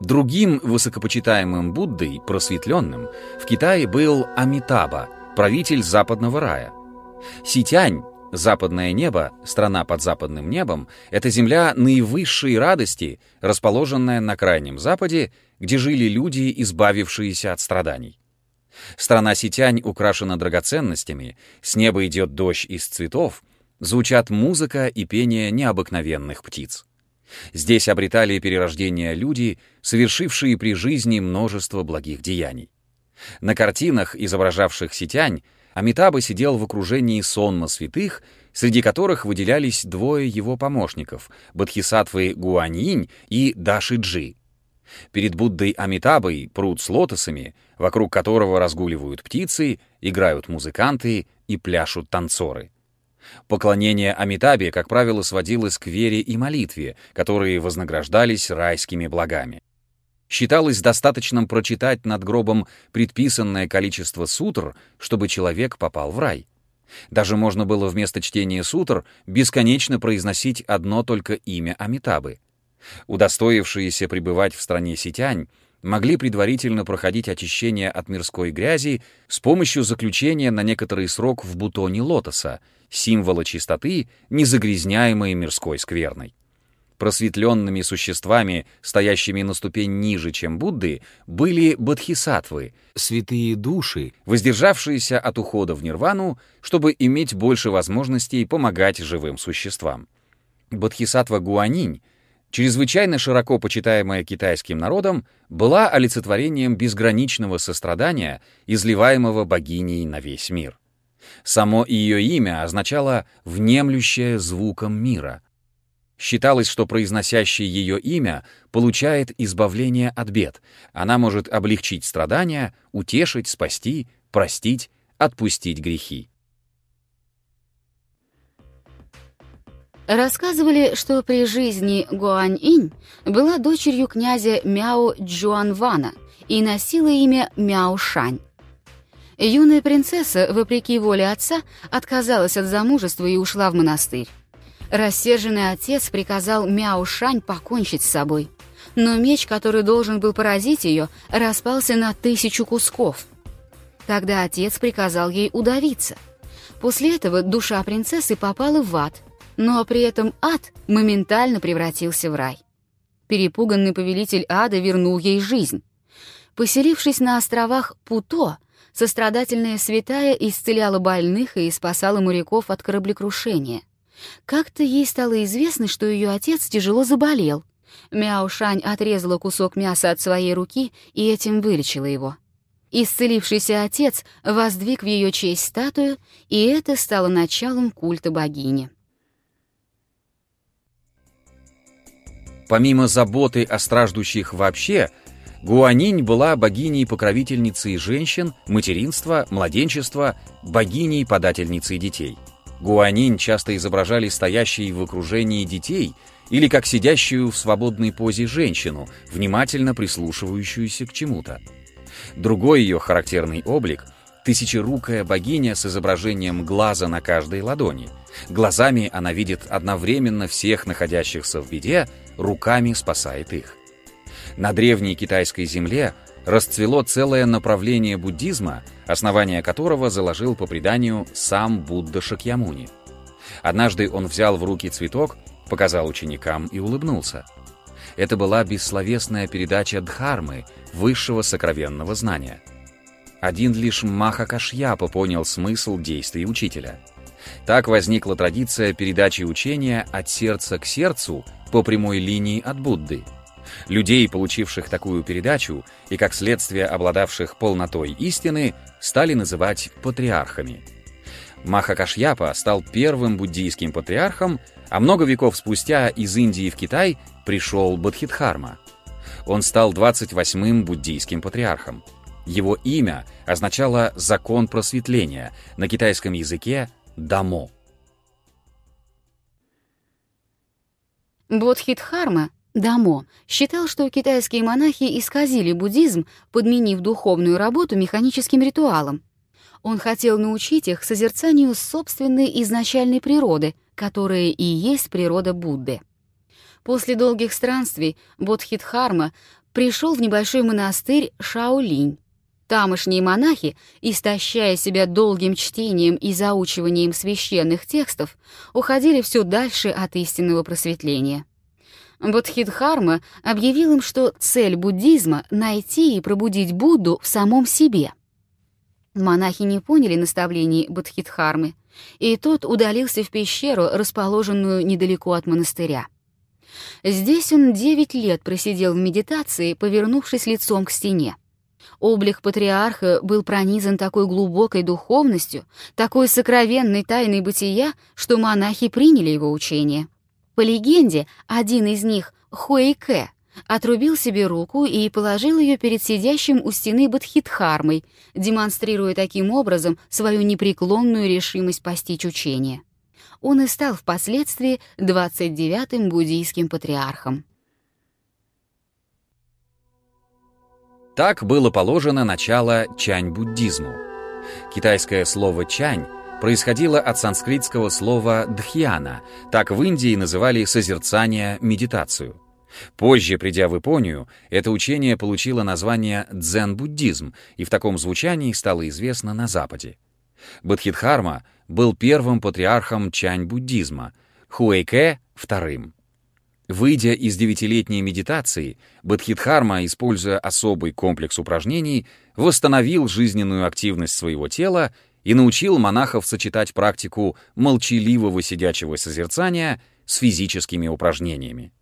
Другим высокопочитаемым Буддой, просветленным, в Китае был Амитаба, правитель западного рая. Ситянь, западное небо, страна под западным небом, это земля наивысшей радости, расположенная на крайнем западе, где жили люди, избавившиеся от страданий. Страна Ситянь украшена драгоценностями, с неба идет дождь из цветов, звучат музыка и пение необыкновенных птиц. Здесь обретали перерождение люди, совершившие при жизни множество благих деяний. На картинах, изображавших Ситянь, Амитаба сидел в окружении сонма святых, среди которых выделялись двое его помощников — Бодхисаттвы Гуаньинь и Даши-Джи. Перед Буддой Амитабой пруд с лотосами, вокруг которого разгуливают птицы, играют музыканты и пляшут танцоры — Поклонение Амитабе, как правило, сводилось к вере и молитве, которые вознаграждались райскими благами. Считалось достаточным прочитать над гробом предписанное количество сутр, чтобы человек попал в рай. Даже можно было вместо чтения сутр бесконечно произносить одно только имя Амитабы. Удостоившиеся пребывать в стране ситянь могли предварительно проходить очищение от мирской грязи с помощью заключения на некоторый срок в бутоне лотоса, символа чистоты, незагрязняемой мирской скверной. Просветленными существами, стоящими на ступень ниже, чем Будды, были бодхисаттвы, святые души, воздержавшиеся от ухода в нирвану, чтобы иметь больше возможностей помогать живым существам. Бодхисаттва Гуанинь чрезвычайно широко почитаемая китайским народом, была олицетворением безграничного сострадания, изливаемого богиней на весь мир. Само ее имя означало «внемлющее звуком мира». Считалось, что произносящий ее имя получает избавление от бед. Она может облегчить страдания, утешить, спасти, простить, отпустить грехи. Рассказывали, что при жизни Гуань-инь была дочерью князя Мяо Джуанвана и носила имя Мяо Шань. Юная принцесса, вопреки воле отца, отказалась от замужества и ушла в монастырь. Рассерженный отец приказал Мяо Шань покончить с собой. Но меч, который должен был поразить ее, распался на тысячу кусков. Тогда отец приказал ей удавиться. После этого душа принцессы попала в ад — но при этом ад моментально превратился в рай. Перепуганный повелитель ада вернул ей жизнь. Поселившись на островах Путо, сострадательная святая исцеляла больных и спасала моряков от кораблекрушения. Как-то ей стало известно, что ее отец тяжело заболел. Мяушань отрезала кусок мяса от своей руки и этим вылечила его. Исцелившийся отец воздвиг в ее честь статую, и это стало началом культа богини. Помимо заботы о страждущих вообще, Гуанинь была богиней-покровительницей женщин, материнства, младенчества, богиней-подательницей детей. Гуанинь часто изображали стоящей в окружении детей или как сидящую в свободной позе женщину, внимательно прислушивающуюся к чему-то. Другой ее характерный облик — тысячерукая богиня с изображением глаза на каждой ладони. Глазами она видит одновременно всех находящихся в беде, руками спасает их. На древней китайской земле расцвело целое направление буддизма, основание которого заложил по преданию сам Будда Шакьямуни. Однажды он взял в руки цветок, показал ученикам и улыбнулся. Это была бессловесная передача Дхармы, высшего сокровенного знания. Один лишь Маха Кашьяпа понял смысл действий учителя. Так возникла традиция передачи учения от сердца к сердцу по прямой линии от Будды. Людей, получивших такую передачу и, как следствие, обладавших полнотой истины, стали называть патриархами. Махакашьяпа стал первым буддийским патриархом, а много веков спустя из Индии в Китай пришел Бодхидхарма. Он стал 28-м буддийским патриархом. Его имя означало «закон просветления», на китайском языке «дамо». Бодхидхарма, Дамо, считал, что китайские монахи исказили буддизм, подменив духовную работу механическим ритуалом. Он хотел научить их созерцанию собственной изначальной природы, которая и есть природа Будды. После долгих странствий Бодхидхарма пришел в небольшой монастырь Шаолинь. Тамошние монахи, истощая себя долгим чтением и заучиванием священных текстов, уходили все дальше от истинного просветления. Бодхидхарма объявил им, что цель буддизма — найти и пробудить Будду в самом себе. Монахи не поняли наставлений Бодхидхармы, и тот удалился в пещеру, расположенную недалеко от монастыря. Здесь он девять лет просидел в медитации, повернувшись лицом к стене. Облик патриарха был пронизан такой глубокой духовностью, такой сокровенной тайной бытия, что монахи приняли его учение. По легенде, один из них, Хуэйке, отрубил себе руку и положил ее перед сидящим у стены Бадхидхармой, демонстрируя таким образом свою непреклонную решимость постичь учение. Он и стал впоследствии 29-м буддийским патриархом. Так было положено начало чань-буддизму. Китайское слово «чань» происходило от санскритского слова «дхьяна», так в Индии называли созерцание, медитацию. Позже, придя в Японию, это учение получило название дзен-буддизм и в таком звучании стало известно на Западе. Бодхидхарма был первым патриархом чань-буддизма, Хуэйке — вторым. Выйдя из девятилетней медитации, Бодхидхарма, используя особый комплекс упражнений, восстановил жизненную активность своего тела и научил монахов сочетать практику молчаливого сидячего созерцания с физическими упражнениями.